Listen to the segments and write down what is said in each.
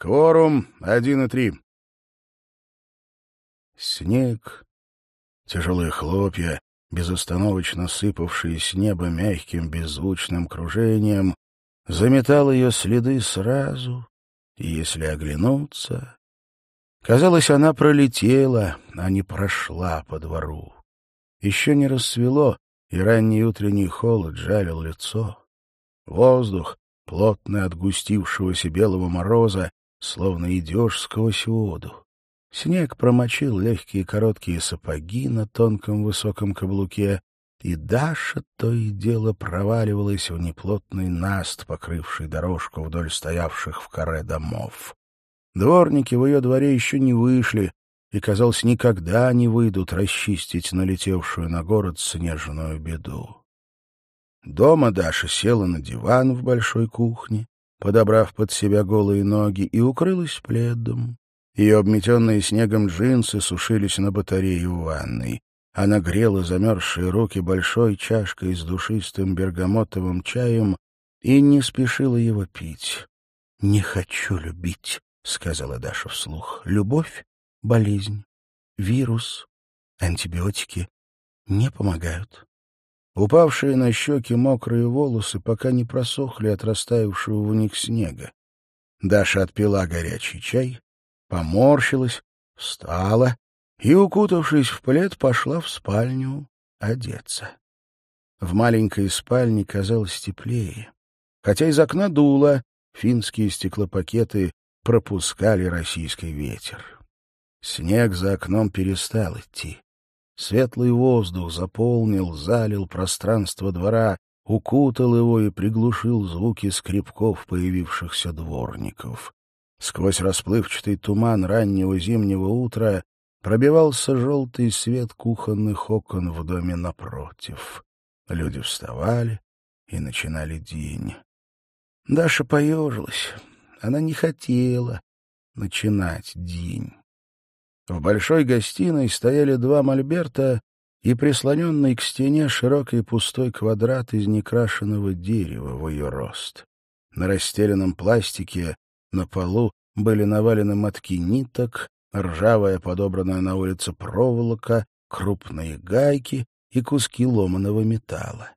Кворум один и три. Снег, тяжелые хлопья, безостановочно сыпавшие с неба мягким беззвучным кружением, заметал ее следы сразу, и если оглянуться... Казалось, она пролетела, а не прошла по двору. Еще не рассвело, и ранний утренний холод жалил лицо. Воздух, плотный от густившегося белого мороза, словно идешь сквозь воду. Снег промочил легкие короткие сапоги на тонком высоком каблуке, и Даша то и дело проваливалась в неплотный наст, покрывший дорожку вдоль стоявших в коре домов. Дворники в ее дворе еще не вышли, и, казалось, никогда не выйдут расчистить налетевшую на город снежную беду. Дома Даша села на диван в большой кухне, подобрав под себя голые ноги, и укрылась пледом. Ее обметенные снегом джинсы сушились на батарее в ванной. Она грела замерзшие руки большой чашкой с душистым бергамотовым чаем и не спешила его пить. — Не хочу любить, — сказала Даша вслух. — Любовь — болезнь, вирус, антибиотики не помогают. Упавшие на щеки мокрые волосы пока не просохли от растаявшего в них снега. Даша отпила горячий чай, поморщилась, встала и, укутавшись в плед, пошла в спальню одеться. В маленькой спальне казалось теплее. Хотя из окна дуло, финские стеклопакеты пропускали российский ветер. Снег за окном перестал идти. Светлый воздух заполнил, залил пространство двора, укутал его и приглушил звуки скребков появившихся дворников. Сквозь расплывчатый туман раннего зимнего утра пробивался желтый свет кухонных окон в доме напротив. Люди вставали и начинали день. Даша поежилась. Она не хотела начинать день. В большой гостиной стояли два мольберта и прислоненный к стене широкий пустой квадрат из некрашенного дерева в ее рост. На расстеленном пластике на полу были навалены мотки ниток, ржавая подобранная на улице проволока, крупные гайки и куски ломаного металла.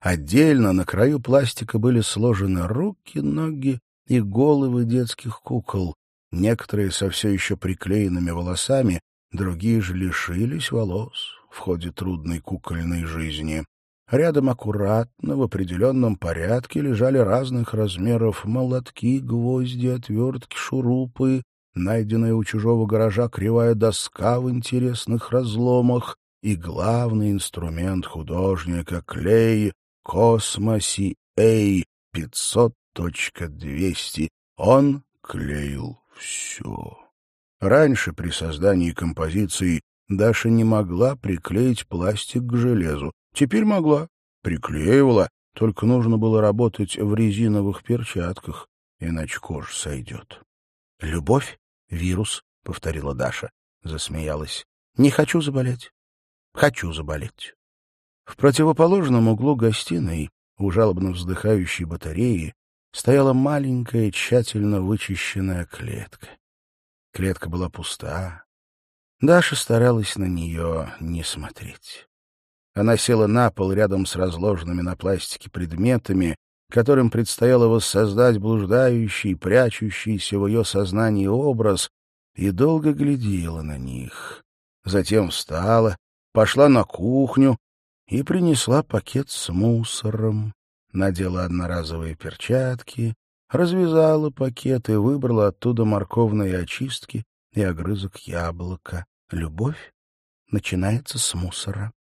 Отдельно на краю пластика были сложены руки, ноги и головы детских кукол, некоторые со все еще приклеенными волосами, другие же лишились волос в ходе трудной кукольной жизни. Рядом аккуратно, в определенном порядке лежали разных размеров молотки, гвозди, отвертки, шурупы, найденная у чужого гаража кривая доска в интересных разломах и главный инструмент художника — клей Космоси Эй 500.200. Он клеил все. Раньше при создании композиции Даша не могла приклеить пластик к железу. Теперь могла. Приклеивала, только нужно было работать в резиновых перчатках, иначе кожа сойдет. — Любовь — вирус, — повторила Даша. Засмеялась. — Не хочу заболеть. Хочу заболеть. В противоположном углу гостиной, у жалобно вздыхающей батареи, стояла маленькая, тщательно вычищенная клетка. Клетка была пуста. Даша старалась на нее не смотреть. Она села на пол рядом с разложенными на пластике предметами, которым предстояло воссоздать блуждающий, прячущийся в ее сознании образ, и долго глядела на них. Затем встала, пошла на кухню и принесла пакет с мусором, надела одноразовые перчатки, развязала пакет и выбрала оттуда морковные очистки и огрызок яблока. Любовь начинается с мусора.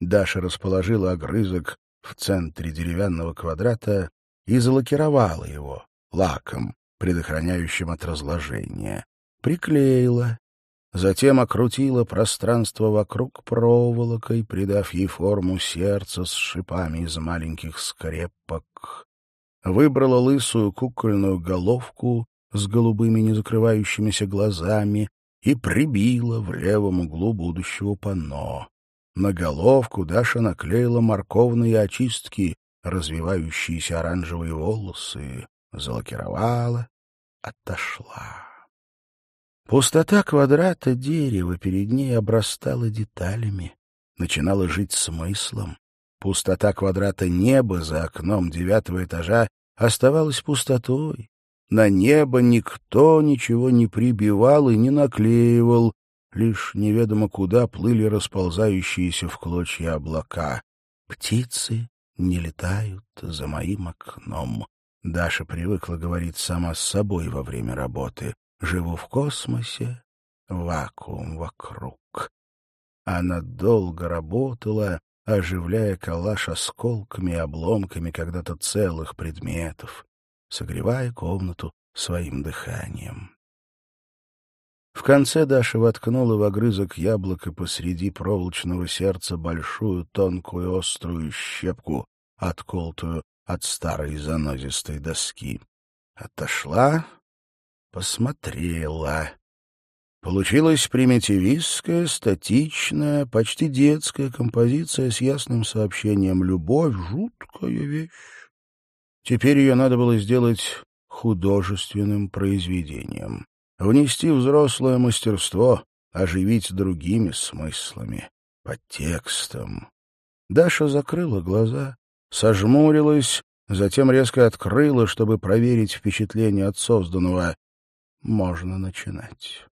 Даша расположила огрызок в центре деревянного квадрата и залакировала его лаком, предохраняющим от разложения. Приклеила, затем окрутила пространство вокруг проволокой, придав ей форму сердца с шипами из маленьких скрепок. Выбрала лысую кукольную головку с голубыми незакрывающимися глазами и прибила в левом углу будущего панно. На головку Даша наклеила морковные очистки, развивающиеся оранжевые волосы, залакировала отошла. Пустота квадрата дерева перед ней обрастала деталями, начинала жить смыслом. Пустота квадрата неба за окном девятого этажа оставалась пустотой. На небо никто ничего не прибивал и не наклеивал, лишь неведомо куда плыли расползающиеся в клочья облака. Птицы не летают за моим окном. Даша привыкла говорить сама с собой во время работы. Живу в космосе, вакуум вокруг. Она долго работала, оживляя калаш осколками и обломками когда-то целых предметов, согревая комнату своим дыханием. В конце Даша воткнула в огрызок яблока посреди проволочного сердца большую тонкую острую щепку, отколотую от старой занозистой доски. Отошла, посмотрела. Получилась примитивистская, статичная, почти детская композиция с ясным сообщением «Любовь — жуткая вещь». Теперь ее надо было сделать художественным произведением, внести взрослое мастерство, оживить другими смыслами, подтекстом. Даша закрыла глаза, сожмурилась, затем резко открыла, чтобы проверить впечатление от созданного. Можно начинать.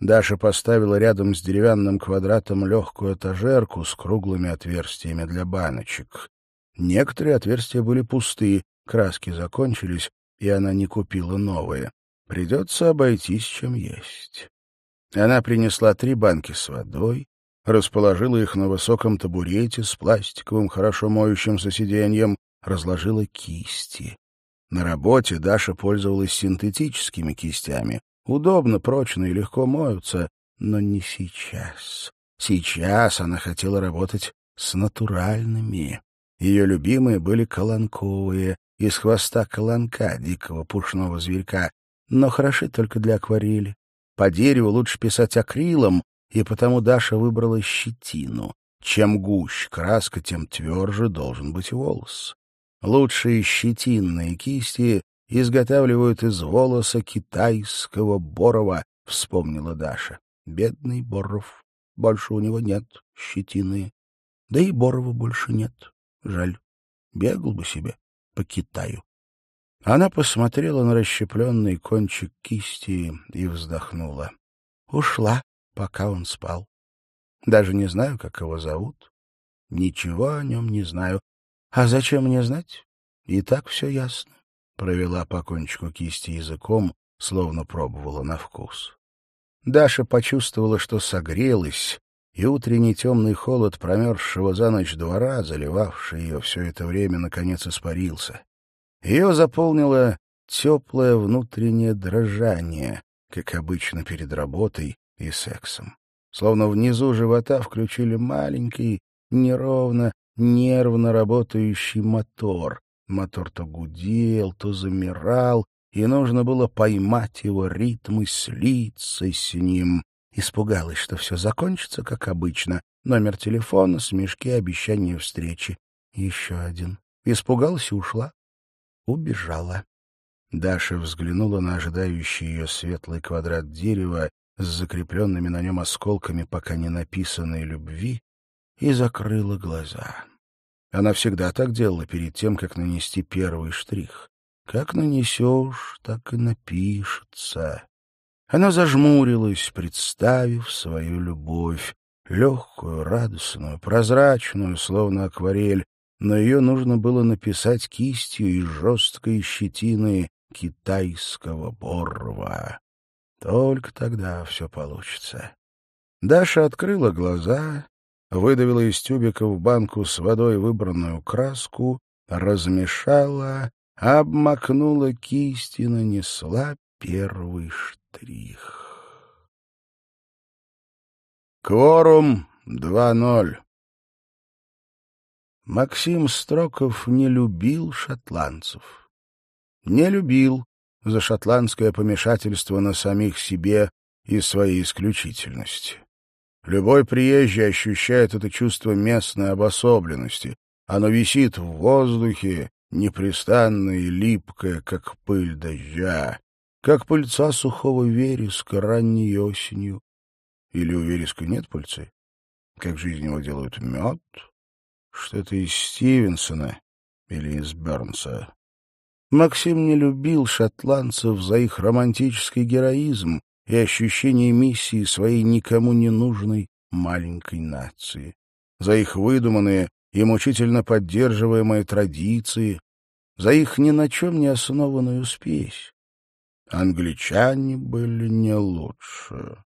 Даша поставила рядом с деревянным квадратом легкую этажерку с круглыми отверстиями для баночек. Некоторые отверстия были пусты, краски закончились, и она не купила новые. Придется обойтись, чем есть. Она принесла три банки с водой, расположила их на высоком табурете с пластиковым, хорошо моющимся сиденьем, разложила кисти. На работе Даша пользовалась синтетическими кистями, Удобно, прочно и легко моются, но не сейчас. Сейчас она хотела работать с натуральными. Ее любимые были колонковые, из хвоста колонка, дикого пушного зверька, но хороши только для акварели. По дереву лучше писать акрилом, и потому Даша выбрала щетину. Чем гуще краска, тем тверже должен быть волос. Лучшие щетинные кисти изготавливают из волоса китайского борова, — вспомнила Даша. Бедный Боров. Больше у него нет щетины. Да и Борова больше нет. Жаль. Бегал бы себе по Китаю. Она посмотрела на расщепленный кончик кисти и вздохнула. Ушла, пока он спал. Даже не знаю, как его зовут. Ничего о нем не знаю. А зачем мне знать? И так все ясно провела по кончику кисти языком, словно пробовала на вкус. Даша почувствовала, что согрелась, и утренний темный холод промерзшего за ночь двора, заливавший ее все это время, наконец испарился. Ее заполнило теплое внутреннее дрожание, как обычно перед работой и сексом. Словно внизу живота включили маленький, неровно, нервно работающий мотор, Мотор то гудел, то замирал, и нужно было поймать его ритм и слиться с ним. Испугалась, что все закончится, как обычно. Номер телефона, смешки, обещание встречи. Еще один. Испугалась и ушла. Убежала. Даша взглянула на ожидающий ее светлый квадрат дерева с закрепленными на нем осколками пока не написанной любви и закрыла глаза. Она всегда так делала перед тем, как нанести первый штрих. Как нанесешь, так и напишется. Она зажмурилась, представив свою любовь, легкую, радостную, прозрачную, словно акварель, но ее нужно было написать кистью из жесткой щетины китайского борва. Только тогда все получится. Даша открыла глаза выдавила из тюбика в банку с водой выбранную краску, размешала, обмакнула кисть и нанесла первый штрих. Кворум 2-0. Максим Строков не любил шотландцев. Не любил за шотландское помешательство на самих себе и своей исключительности. Любой приезжий ощущает это чувство местной обособленности. Оно висит в воздухе, непрестанное и липкое, как пыль дождя. как пыльца сухого вереска ранней осенью. Или у вереска нет пыльцы? Как жизнь его делают мед? Что-то из Стивенсона или из Бернса. Максим не любил шотландцев за их романтический героизм и ощущение миссии своей никому не нужной маленькой нации, за их выдуманные и мучительно поддерживаемые традиции, за их ни на чем не основанную спесь. Англичане были не лучше.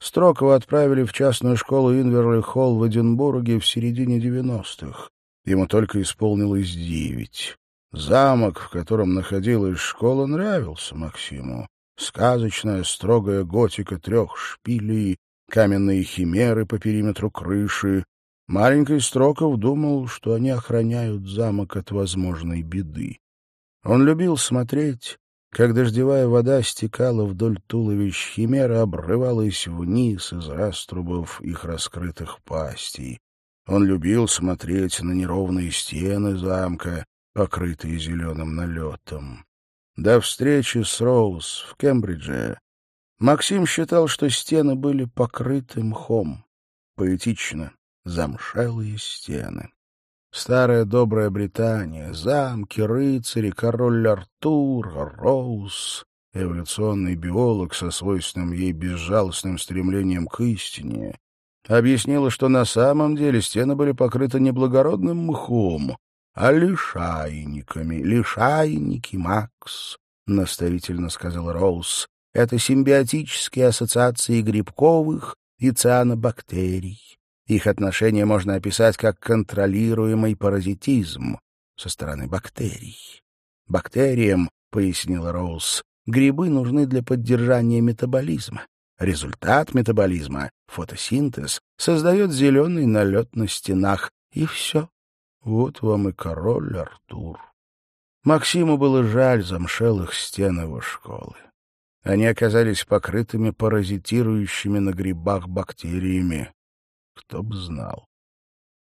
Строкова отправили в частную школу Инверли-Холл в Эдинбурге в середине девяностых. Ему только исполнилось девять. Замок, в котором находилась школа, нравился Максиму. Сказочная строгая готика трех шпилей, каменные химеры по периметру крыши. Маленький Строков думал, что они охраняют замок от возможной беды. Он любил смотреть, как дождевая вода стекала вдоль туловищ химеры, обрывалась вниз из раструбов их раскрытых пастей. Он любил смотреть на неровные стены замка, покрытые зеленым налетом. До встречи с Роуз в Кембридже Максим считал, что стены были покрыты мхом. Поэтично, замшелые стены. Старая добрая Британия, замки, рыцари, король Артур, Роуз, эволюционный биолог со свойственным ей безжалостным стремлением к истине, объяснила, что на самом деле стены были покрыты не благородным мхом, а лишайниками. Лишайники, Макс, — наставительно сказал Роуз, — это симбиотические ассоциации грибковых и цианобактерий. Их отношения можно описать как контролируемый паразитизм со стороны бактерий. Бактериям, — пояснил Роуз, — грибы нужны для поддержания метаболизма. Результат метаболизма, фотосинтез, создает зеленый налет на стенах, и все. Вот вам и король Артур. Максиму было жаль замшелых стен его школы. Они оказались покрытыми паразитирующими на грибах бактериями. Кто б знал.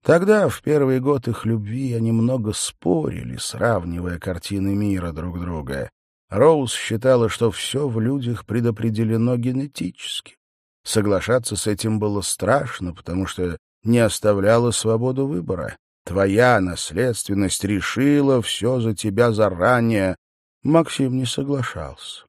Тогда, в первый год их любви, они много спорили, сравнивая картины мира друг друга. Роуз считала, что все в людях предопределено генетически. Соглашаться с этим было страшно, потому что не оставляло свободу выбора. Твоя наследственность решила все за тебя заранее. Максим не соглашался.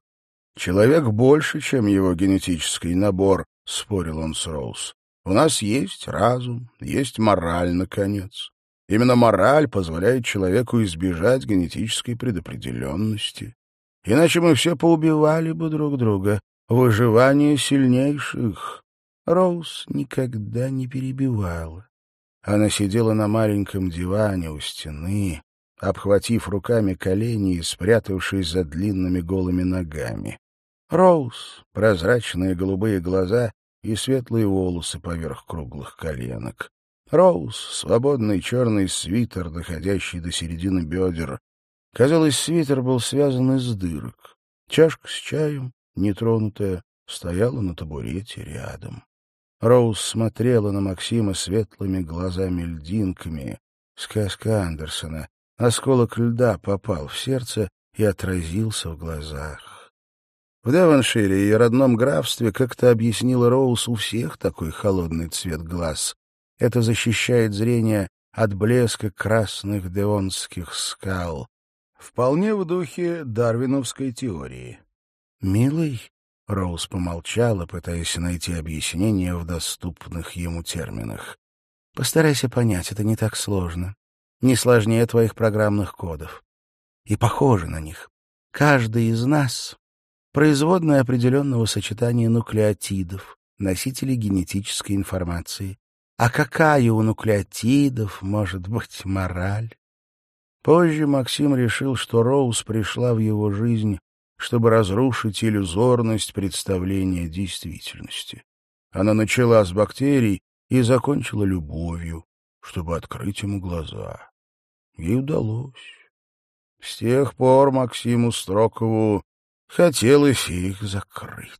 Человек больше, чем его генетический набор, — спорил он с Роуз. У нас есть разум, есть мораль, наконец. Именно мораль позволяет человеку избежать генетической предопределенности. Иначе мы все поубивали бы друг друга. Выживание сильнейших. Роуз никогда не перебивала. Она сидела на маленьком диване у стены, обхватив руками колени и спрятавшись за длинными голыми ногами. Роуз, прозрачные голубые глаза и светлые волосы поверх круглых коленок. Роуз, свободный черный свитер, доходящий до середины бедер. Казалось, свитер был связан из дырок. Чашка с чаем, нетронутая, стояла на табурете рядом. Роуз смотрела на Максима светлыми глазами-льдинками. Сказка Андерсона. Осколок льда попал в сердце и отразился в глазах. В Девоншире и родном графстве как-то объяснила Роуз у всех такой холодный цвет глаз. Это защищает зрение от блеска красных девонских скал. Вполне в духе дарвиновской теории. «Милый», Роуз помолчала, пытаясь найти объяснение в доступных ему терминах. «Постарайся понять, это не так сложно. Не сложнее твоих программных кодов. И похоже на них. Каждый из нас — производное определенного сочетания нуклеотидов, носителей генетической информации. А какая у нуклеотидов может быть мораль? Позже Максим решил, что Роуз пришла в его жизнь чтобы разрушить иллюзорность представления действительности. Она начала с бактерий и закончила любовью, чтобы открыть ему глаза. Ей удалось. С тех пор Максиму Строкову хотелось их закрыть.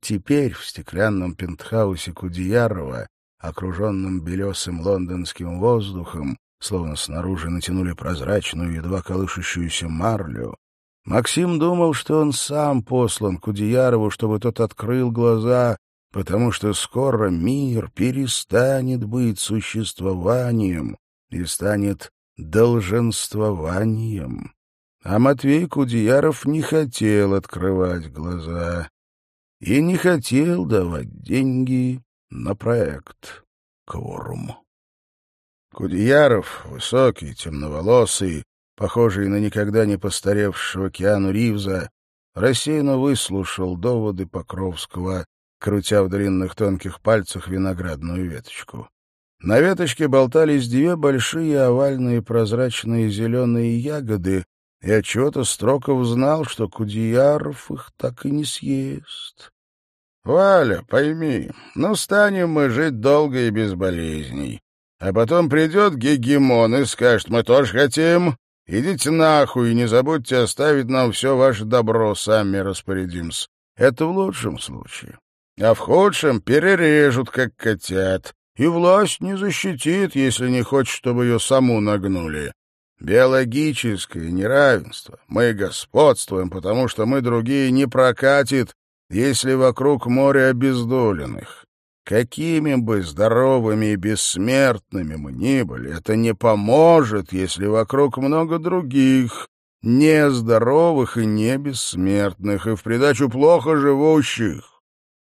Теперь в стеклянном пентхаусе Кудеярова, окруженном белесым лондонским воздухом, словно снаружи натянули прозрачную, едва колышущуюся марлю, Максим думал, что он сам послан Кудеярову, чтобы тот открыл глаза, потому что скоро мир перестанет быть существованием и станет долженствованием. А Матвей Кудеяров не хотел открывать глаза и не хотел давать деньги на проект «Кворум». Кудеяров, высокий, темноволосый, похожий на никогда не постаревшего Киану Ривза, рассеянно выслушал доводы Покровского, крутя в длинных тонких пальцах виноградную веточку. На веточке болтались две большие овальные прозрачные зеленые ягоды, и отчего-то Строков знал, что Кудеяров их так и не съест. — Валя, пойми, ну станем мы жить долго и без болезней. А потом придет гегемон и скажет, мы тоже хотим. Идите нахуй и не забудьте оставить нам все ваше добро, сами распорядимся. Это в лучшем случае. А в худшем перережут, как котят. И власть не защитит, если не хочет, чтобы ее саму нагнули. Биологическое неравенство. Мы господствуем, потому что мы другие не прокатит, если вокруг море обездоленных. Какими бы здоровыми и бессмертными мы ни были, это не поможет, если вокруг много других, нездоровых и не бессмертных, и в придачу плохо живущих.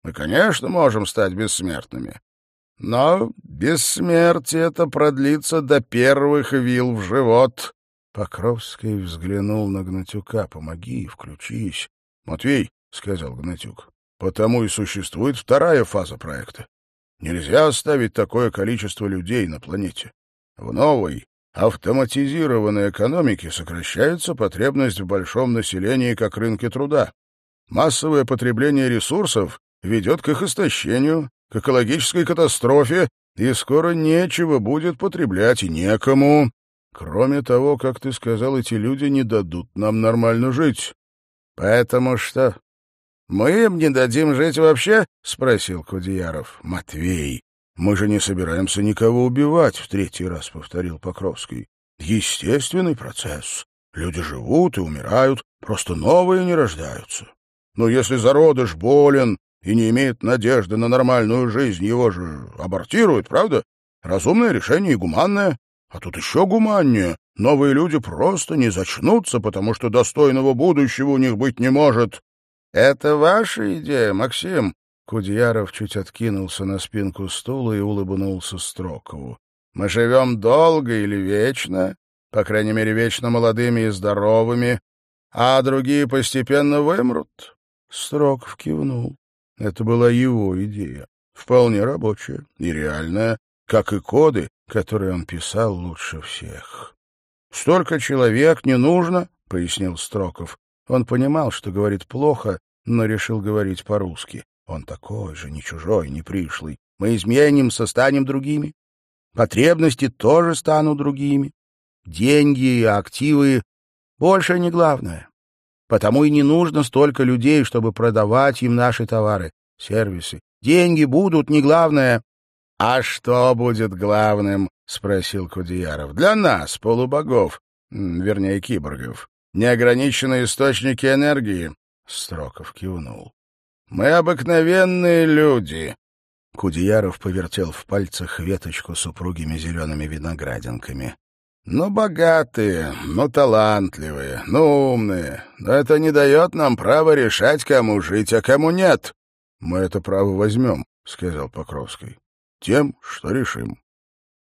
Мы, конечно, можем стать бессмертными, но бессмертие это продлится до первых вил в живот. Покровский взглянул на Гнатюка. «Помоги, включись». «Матвей», — сказал Гнатюк, Потому и существует вторая фаза проекта. Нельзя оставить такое количество людей на планете. В новой, автоматизированной экономике сокращается потребность в большом населении как рынке труда. Массовое потребление ресурсов ведет к их истощению, к экологической катастрофе, и скоро нечего будет потреблять и некому. Кроме того, как ты сказал, эти люди не дадут нам нормально жить. Поэтому что, «Мы им не дадим жить вообще?» — спросил Кудеяров. «Матвей, мы же не собираемся никого убивать», — в третий раз повторил Покровский. «Естественный процесс. Люди живут и умирают, просто новые не рождаются. Но если зародыш болен и не имеет надежды на нормальную жизнь, его же абортируют, правда? Разумное решение и гуманное. А тут еще гуманнее. Новые люди просто не зачнутся, потому что достойного будущего у них быть не может. «Это ваша идея, Максим?» Кудьяров чуть откинулся на спинку стула и улыбнулся Строкову. «Мы живем долго или вечно, по крайней мере, вечно молодыми и здоровыми, а другие постепенно вымрут?» Строков кивнул. Это была его идея, вполне рабочая и реальная, как и коды, которые он писал лучше всех. «Столько человек не нужно», — пояснил Строков. Он понимал, что говорит плохо, но решил говорить по-русски. Он такой же, не чужой, не пришлый. Мы изменимся, станем другими. Потребности тоже станут другими. Деньги и активы больше не главное. Потому и не нужно столько людей, чтобы продавать им наши товары, сервисы. Деньги будут не главное. — А что будет главным? — спросил Кудеяров. — Для нас, полубогов, вернее, киборгов. Неограниченные источники энергии, Строков кивнул. «Мы обыкновенные люди!» Кудеяров повертел в пальцах веточку с упругими зелеными виноградинками. «Ну, богатые, ну, талантливые, ну, умные. Но это не дает нам права решать, кому жить, а кому нет». «Мы это право возьмем», — сказал Покровский. «Тем, что решим».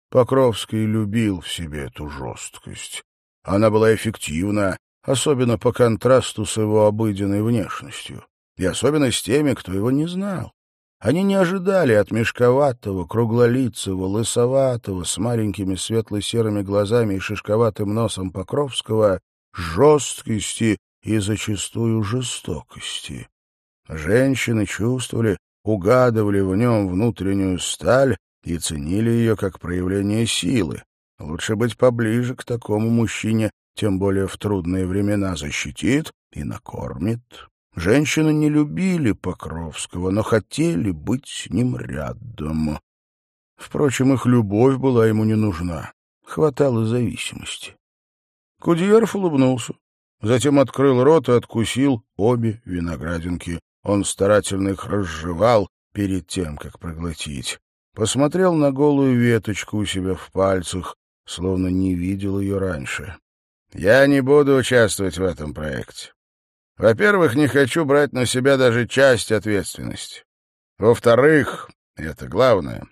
Покровский любил в себе эту жесткость. Она была эффективна, особенно по контрасту с его обыденной внешностью, и особенно с теми, кто его не знал. Они не ожидали от мешковатого, круглолицего, лысоватого, с маленькими светло-серыми глазами и шишковатым носом Покровского жесткости и зачастую жестокости. Женщины чувствовали, угадывали в нем внутреннюю сталь и ценили ее как проявление силы. Лучше быть поближе к такому мужчине, тем более в трудные времена защитит и накормит. Женщины не любили Покровского, но хотели быть с ним рядом. Впрочем, их любовь была ему не нужна. Хватало зависимости. Кудьяров улыбнулся. затем открыл рот и откусил обе виноградинки. Он старательно их разжевал перед тем, как проглотить. Посмотрел на голую веточку у себя в пальцах, словно не видел ее раньше. «Я не буду участвовать в этом проекте. Во-первых, не хочу брать на себя даже часть ответственности. Во-вторых, это главное,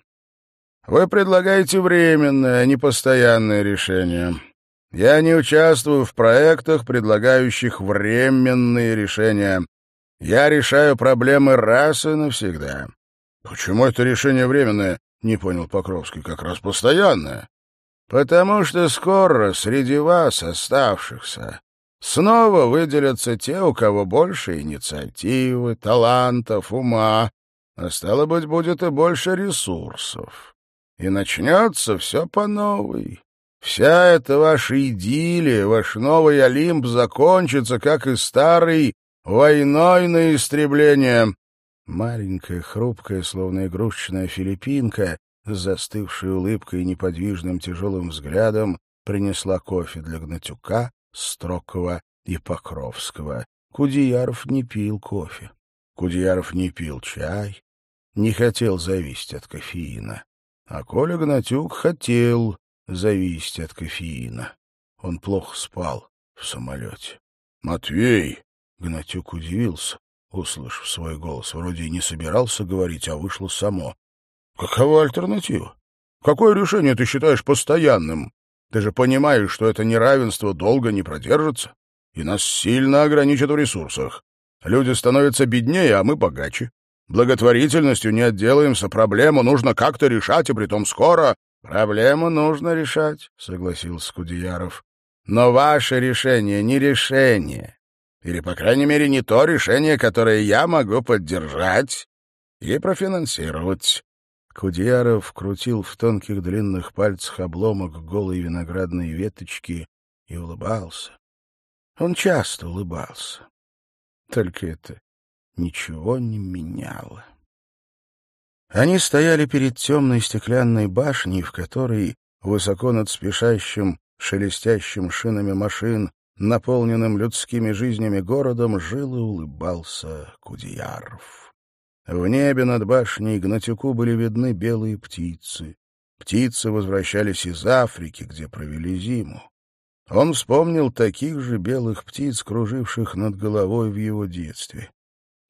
вы предлагаете временное, а не постоянное решение. Я не участвую в проектах, предлагающих временные решения. Я решаю проблемы раз и навсегда. Почему это решение временное? Не понял Покровский, как раз постоянное. Потому что скоро среди вас, оставшихся, снова выделятся те, у кого больше инициативы, талантов, ума, а стало быть, будет и больше ресурсов. И начнется все по новой. Вся эта ваша идиллия, ваш новый Олимп закончится, как и старый, войной на истребление. Маленькая, хрупкая, словно игрушечная филиппинка, с застывшей улыбкой и неподвижным тяжелым взглядом, принесла кофе для Гнатюка, Строкова и Покровского. Кудеяров не пил кофе. Кудеяров не пил чай, не хотел зависеть от кофеина. А Коля Гнатюк хотел зависеть от кофеина. Он плохо спал в самолете. — Матвей! — Гнатюк удивился, услышав свой голос. Вроде и не собирался говорить, а вышло само. — Какова альтернатива? Какое решение ты считаешь постоянным? Ты же понимаешь, что это неравенство долго не продержится, и нас сильно ограничат в ресурсах. Люди становятся беднее, а мы богаче. Благотворительностью не отделаемся, проблему нужно как-то решать, и притом скоро. Проблему нужно решать, согласился Кудеяров. Но ваше решение не решение. Или, по крайней мере, не то решение, которое я могу поддержать и профинансировать. Кудеяров крутил в тонких длинных пальцах обломок голой виноградной веточки и улыбался. Он часто улыбался. Только это ничего не меняло. Они стояли перед темной стеклянной башней, в которой, высоко над спешащим, шелестящим шинами машин, наполненным людскими жизнями городом, жил и улыбался Кудеяров. В небе над башней Гнатюку были видны белые птицы. Птицы возвращались из Африки, где провели зиму. Он вспомнил таких же белых птиц, круживших над головой в его детстве.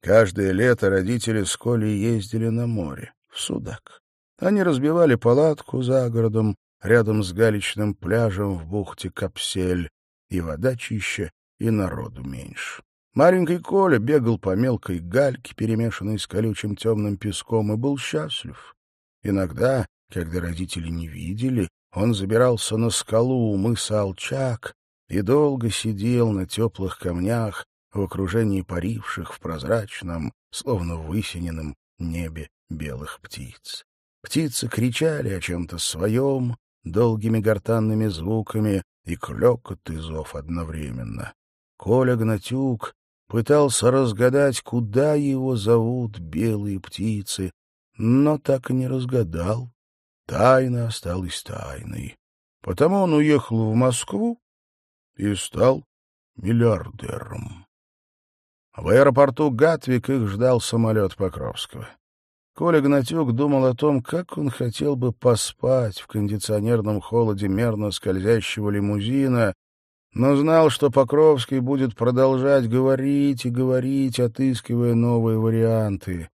Каждое лето родители с Колей ездили на море, в Судак. Они разбивали палатку за городом, рядом с галечным пляжем в бухте Капсель, и вода чище, и народу меньше. Маленький Коля бегал по мелкой гальке, перемешанной с колючим темным песком, и был счастлив. Иногда, когда родители не видели, он забирался на скалу у мыса Алчак и долго сидел на теплых камнях, в окружении паривших в прозрачном, словно высиненном небе белых птиц. Птицы кричали о чем-то своем, долгими гортанными звуками, и клёкот и зов одновременно. Коля Гнатюк пытался разгадать, куда его зовут белые птицы, но так и не разгадал. Тайна осталась тайной. Потому он уехал в Москву и стал миллиардером. В аэропорту Гатвик их ждал самолет Покровского. Коля Гнатюк думал о том, как он хотел бы поспать в кондиционерном холоде мерно скользящего лимузина, но знал, что Покровский будет продолжать говорить и говорить, отыскивая новые варианты.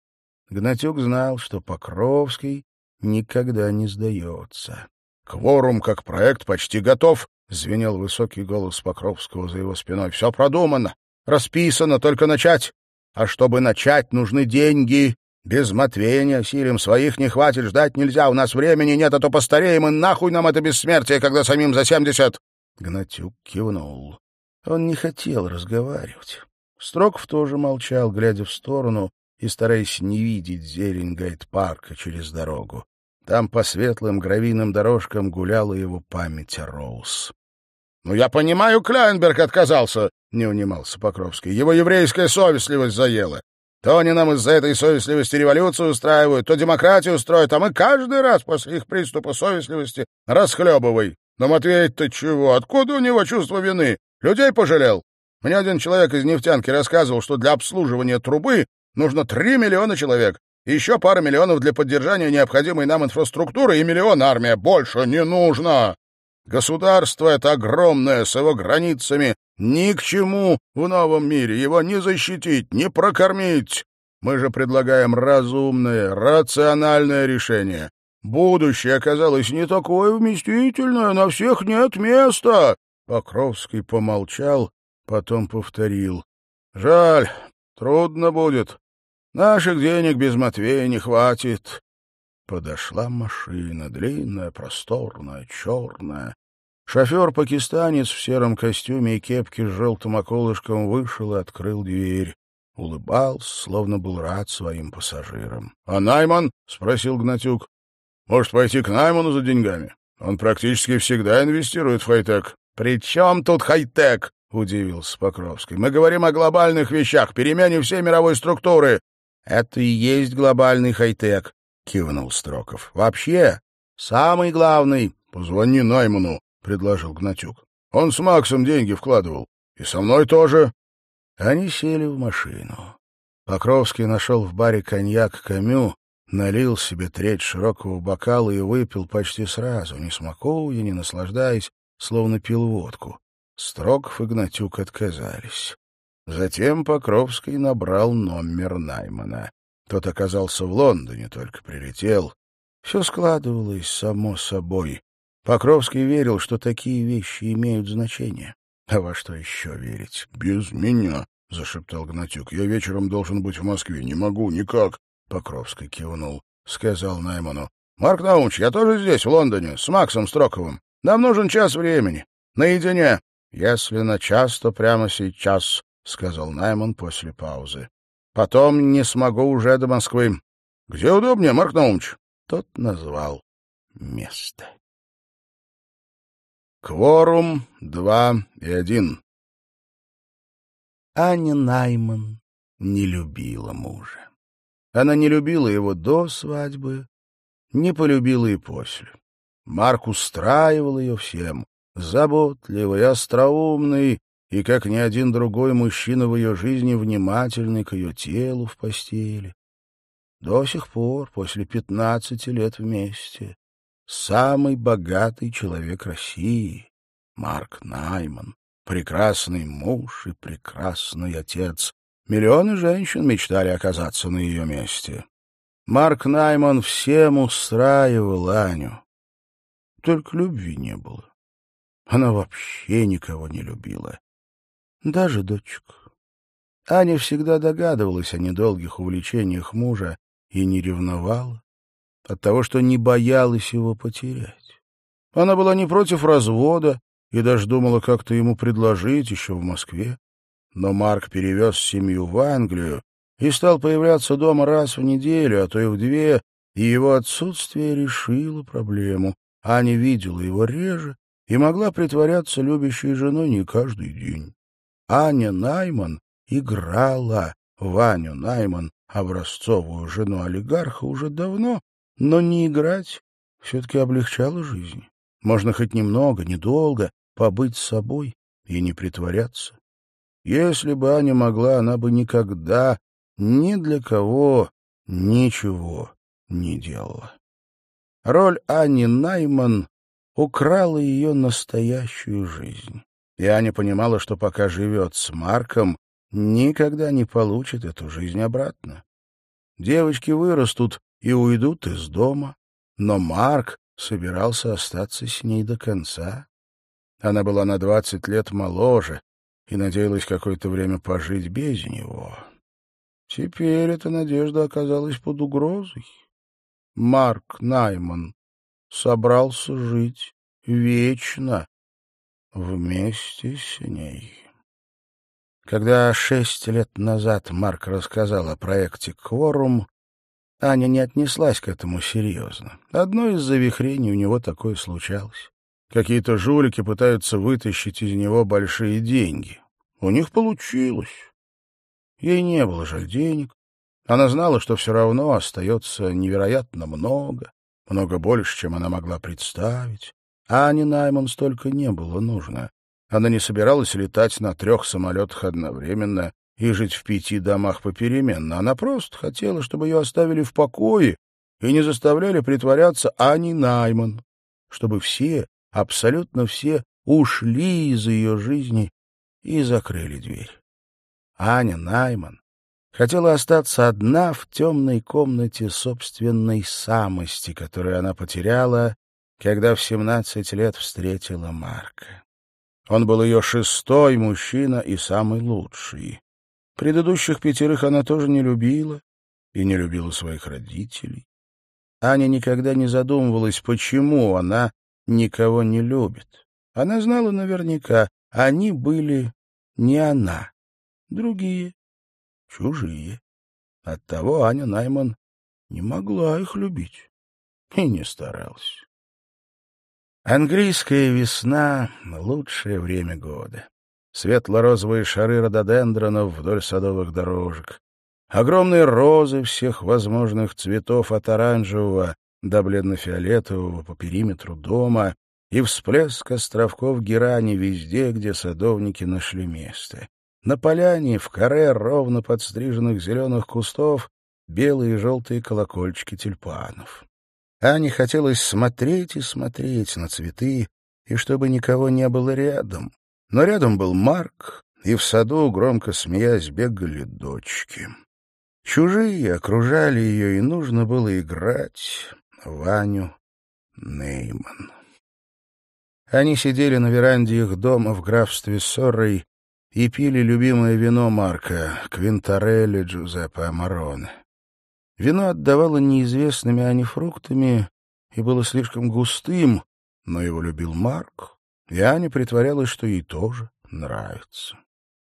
Гнатюк знал, что Покровский никогда не сдается. «Кворум как проект почти готов», — звенел высокий голос Покровского за его спиной. «Все продумано. Расписано, только начать. А чтобы начать, нужны деньги. Без Матвея не осилим, своих не хватит, ждать нельзя, у нас времени нет, а то постареем, и нахуй нам это бессмертие, когда самим за семьдесят. Гнатюк кивнул. Он не хотел разговаривать. Строков тоже молчал, глядя в сторону и стараясь не видеть зелень гайд-парка через дорогу. Там по светлым гравийным дорожкам гуляла его память о Роуз. — Ну, я понимаю, Кляйнберг отказался, — не унимался Покровский. — Его еврейская совестливость заела. То они нам из-за этой совестливости революцию устраивают, то демократию устроят, а мы каждый раз после их приступа совестливости расхлебывай. Но Матвей-то чего? Откуда у него чувство вины? Людей пожалел? Мне один человек из нефтянки рассказывал, что для обслуживания трубы нужно 3 миллиона человек. Еще пара миллионов для поддержания необходимой нам инфраструктуры и миллион армия. Больше не нужно. Государство это огромное, с его границами. Ни к чему в новом мире. Его не защитить, не прокормить. Мы же предлагаем разумное, рациональное решение. Будущее оказалось не такое вместительное, на всех нет места. Покровский помолчал, потом повторил. Жаль, трудно будет. Наших денег без Матвея не хватит. Подошла машина, длинная, просторная, черная. Шофер-пакистанец в сером костюме и кепке с желтым околышком вышел и открыл дверь. Улыбался, словно был рад своим пассажирам. — А Найман? — спросил Гнатюк. — Может, пойти к Найману за деньгами? Он практически всегда инвестирует в хай-тек. — При чем тут хай-тек? — удивился Покровский. — Мы говорим о глобальных вещах, перемене всей мировой структуры. — Это и есть глобальный хай-тек, — кивнул Строков. — Вообще, самый главный... — Позвони Найману, — предложил Гнатюк. — Он с Максом деньги вкладывал. И со мной тоже. Они сели в машину. Покровский нашел в баре коньяк «Камю», налил себе треть широкого бокала и выпил почти сразу, не смакуя, не наслаждаясь, словно пил водку. Строков и Гнатюк отказались. Затем Покровский набрал номер Наймана. Тот оказался в Лондоне, только прилетел. Все складывалось само собой. Покровский верил, что такие вещи имеют значение. А во что еще верить? — Без меня, — зашептал Гнатюк. — Я вечером должен быть в Москве. Не могу, никак. Покровский кивнул. Сказал Найману. — Марк Наумович, я тоже здесь, в Лондоне, с Максом Строковым. Нам нужен час времени. Наедине. — Если на час, то прямо сейчас, — сказал Найман после паузы. — Потом не смогу уже до Москвы. — Где удобнее, Марк Наумович? Тот назвал место. Кворум два и один. Аня Найман не любила мужа. Она не любила его до свадьбы, не полюбила и после. Марк устраивал ее всем, заботливый, остроумный и, как ни один другой мужчина в ее жизни, внимательный к ее телу в постели. До сих пор, после пятнадцати лет вместе, самый богатый человек России, Марк Найман, прекрасный муж и прекрасный отец. Миллионы женщин мечтали оказаться на ее месте. Марк Найман всем устраивал Аню. Только любви не было. Она вообще никого не любила. Даже дочку. Аня всегда догадывалась о недолгих увлечениях мужа и не ревновала от того, что не боялась его потерять. Она была не против развода и даже думала как-то ему предложить еще в Москве. Но Марк перевез семью в Англию и стал появляться дома раз в неделю, а то и в две, и его отсутствие решило проблему. Аня видела его реже и могла притворяться любящей женой не каждый день. Аня Найман играла Ваню Найман, образцовую жену олигарха, уже давно, но не играть все-таки облегчало жизнь. Можно хоть немного, недолго побыть собой и не притворяться. Если бы Аня могла, она бы никогда ни для кого ничего не делала. Роль Ани Найман украла ее настоящую жизнь. И Аня понимала, что пока живет с Марком, никогда не получит эту жизнь обратно. Девочки вырастут, и уйдут из дома, но Марк собирался остаться с ней до конца. Она была на двадцать лет моложе и надеялась какое-то время пожить без него. Теперь эта надежда оказалась под угрозой. Марк Найман собрался жить вечно вместе с ней. Когда шесть лет назад Марк рассказал о проекте «Кворум», Аня не отнеслась к этому серьезно. Одно из завихрений у него такое случалось. Какие-то жулики пытаются вытащить из него большие деньги. У них получилось. Ей не было жаль денег. Она знала, что все равно остается невероятно много, много больше, чем она могла представить. Ане Найман столько не было нужно. Она не собиралась летать на трех самолетах одновременно и жить в пяти домах попеременно. Она просто хотела, чтобы ее оставили в покое и не заставляли притворяться Ани Найман, чтобы все, абсолютно все, ушли из ее жизни и закрыли дверь. Аня Найман хотела остаться одна в темной комнате собственной самости, которую она потеряла, когда в семнадцать лет встретила Марка. Он был ее шестой мужчина и самый лучший. Предыдущих пятерых она тоже не любила и не любила своих родителей. Аня никогда не задумывалась, почему она никого не любит. Она знала наверняка, они были не она, другие, чужие. Оттого Аня Найман не могла их любить и не старалась. Английская весна — лучшее время года. Светло-розовые шары рододендронов вдоль садовых дорожек, огромные розы всех возможных цветов от оранжевого до бледно-фиолетового по периметру дома и всплеск островков герани везде, где садовники нашли место. На поляне, в коре ровно подстриженных зеленых кустов, белые и желтые колокольчики тюльпанов. Ане хотелось смотреть и смотреть на цветы, и чтобы никого не было рядом. Но рядом был Марк, и в саду, громко смеясь, бегали дочки. Чужие окружали ее, и нужно было играть Ваню Нейман. Они сидели на веранде их дома в графстве Соррой и пили любимое вино Марка, Квинтарелли Джузеппе Амароне. Вино отдавало неизвестными Ане фруктами и было слишком густым, но его любил Марк, и Аня притворялась, что ей тоже нравится.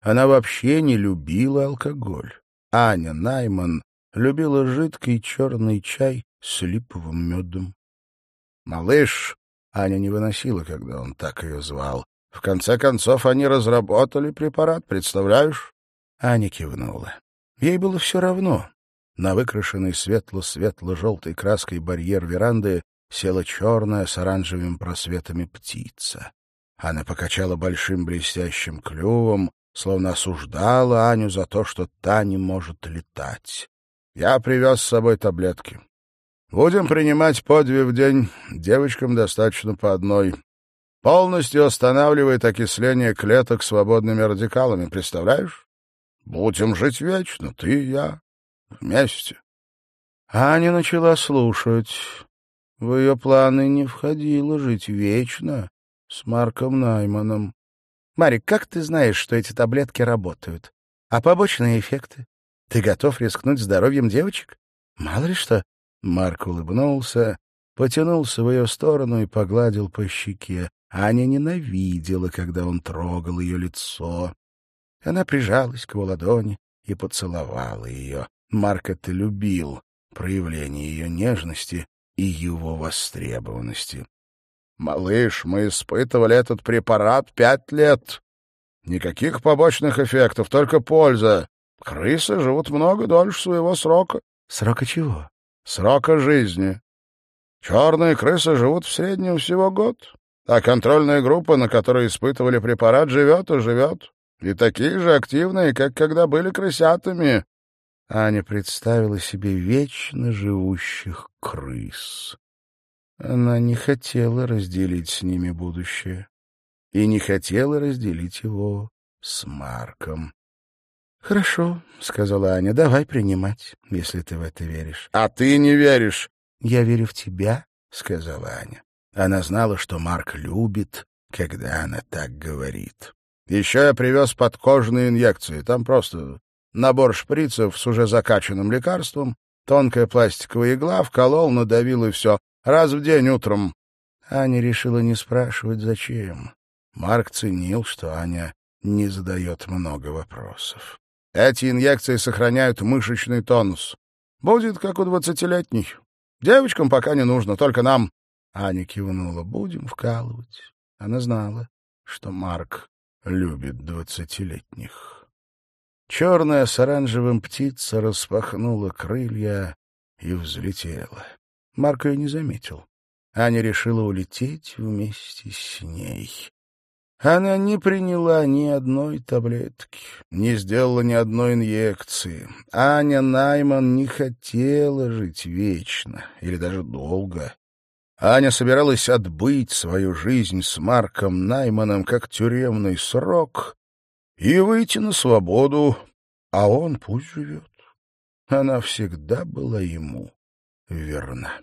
Она вообще не любила алкоголь. Аня Найман любила жидкий черный чай с липовым медом. «Малыш!» — Аня не выносила, когда он так ее звал. В конце концов, они разработали препарат, представляешь? Аня кивнула. Ей было все равно. На выкрашенный светло-светло-желтой краской барьер веранды села черная с оранжевыми просветами птица. Она покачала большим блестящим клювом, словно осуждала Аню за то, что та не может летать. «Я привез с собой таблетки. Будем принимать по две в день, девочкам достаточно по одной полностью останавливает окисление клеток свободными радикалами, представляешь? Будем жить вечно, ты и я, вместе. Аня начала слушать. В ее планы не входило жить вечно с Марком Найманом. «Марик, как ты знаешь, что эти таблетки работают? А побочные эффекты? Ты готов рискнуть здоровьем девочек? Мало ли что». Марк улыбнулся, потянулся в ее сторону и погладил по щеке. Аня ненавидела, когда он трогал ее лицо. Она прижалась к его ладони и поцеловала ее. Марк это любил, проявление ее нежности и его востребованности. «Малыш, мы испытывали этот препарат пять лет. Никаких побочных эффектов, только польза. Крысы живут много дольше своего срока». «Срока чего?» «Срока жизни. Черные крысы живут в среднем всего год. А контрольная группа, на которой испытывали препарат, живет и живет. И такие же активные, как когда были крысятами. Аня представила себе вечно живущих крыс. Она не хотела разделить с ними будущее. И не хотела разделить его с Марком. — Хорошо, — сказала Аня, — давай принимать, если ты в это веришь. — А ты не веришь? — Я верю в тебя, — сказала Аня. Она знала, что Марк любит, когда она так говорит. Еще я привез подкожные инъекции. Там просто набор шприцев с уже закачанным лекарством, тонкая пластиковая игла, вколол, надавил и все. Раз в день утром. Аня решила не спрашивать, зачем. Марк ценил, что Аня не задает много вопросов. Эти инъекции сохраняют мышечный тонус. Будет как у двадцатилетней. Девочкам пока не нужно, только нам. Аня кивнула. «Будем вкалывать». Она знала, что Марк любит двадцатилетних. Черная с оранжевым птица распахнула крылья и взлетела. Марк ее не заметил. Аня решила улететь вместе с ней. Она не приняла ни одной таблетки, не сделала ни одной инъекции. Аня Найман не хотела жить вечно или даже долго. Аня собиралась отбыть свою жизнь с Марком Найманом как тюремный срок и выйти на свободу, а он пусть живет. Она всегда была ему верна.